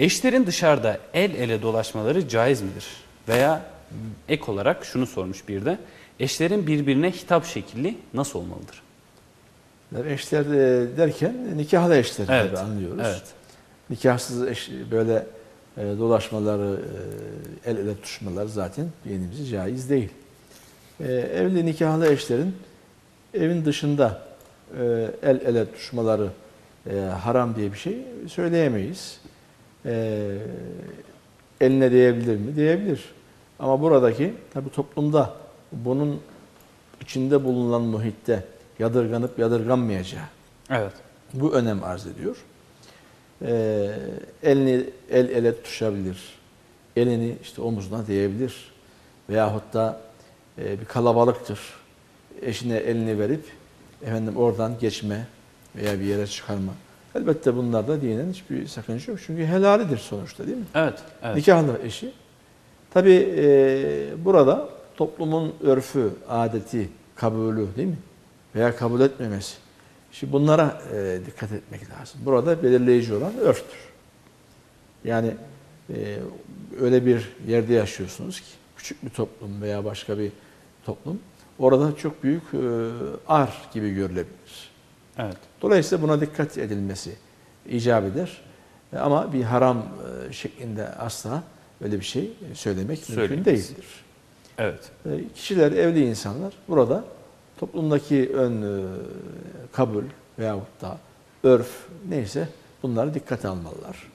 Eşlerin dışarıda el ele dolaşmaları caiz midir? Veya ek olarak şunu sormuş bir de. Eşlerin birbirine hitap şekli nasıl olmalıdır? Eşler e, derken nikahlı eşleri Evet, tabii anlıyoruz. Evet. Nikahsız eş, böyle e, dolaşmaları, e, el ele tutuşmalar zaten dinimizce caiz değil. E, evli nikahlı eşlerin evin dışında e, el ele tutuşmaları e, haram diye bir şey söyleyemeyiz. E, eline değebilir mi? Değebilir. Ama buradaki tabi toplumda bunun içinde bulunan muhitte yadırganıp yadırganmayacağı Evet. bu önem arz ediyor. Ee, elini el ele tutuşabilir. Elini işte omuzuna değebilir. Veyahut da e, bir kalabalıktır. Eşine elini verip efendim oradan geçme veya bir yere çıkarma. Elbette bunlarda dinen hiçbir sakınca yok. Çünkü helalidir sonuçta değil mi? Evet. evet. Nikahlı eşi. Tabi burada toplumun örfü, adeti, kabulü değil mi? Veya kabul etmemesi. Şimdi bunlara e, dikkat etmek lazım. Burada belirleyici olan örftür. Yani e, öyle bir yerde yaşıyorsunuz ki küçük bir toplum veya başka bir toplum orada çok büyük e, ar gibi görülebilir. Evet. Dolayısıyla buna dikkat edilmesi icap eder. E, Ama bir haram e, şeklinde asla öyle bir şey söylemek mümkün Söyleyemeyiz. değildir. Evet. E, Kişiler, evli insanlar burada toplumdaki ön e, kabul veyahut da örf neyse bunları dikkate almalılar.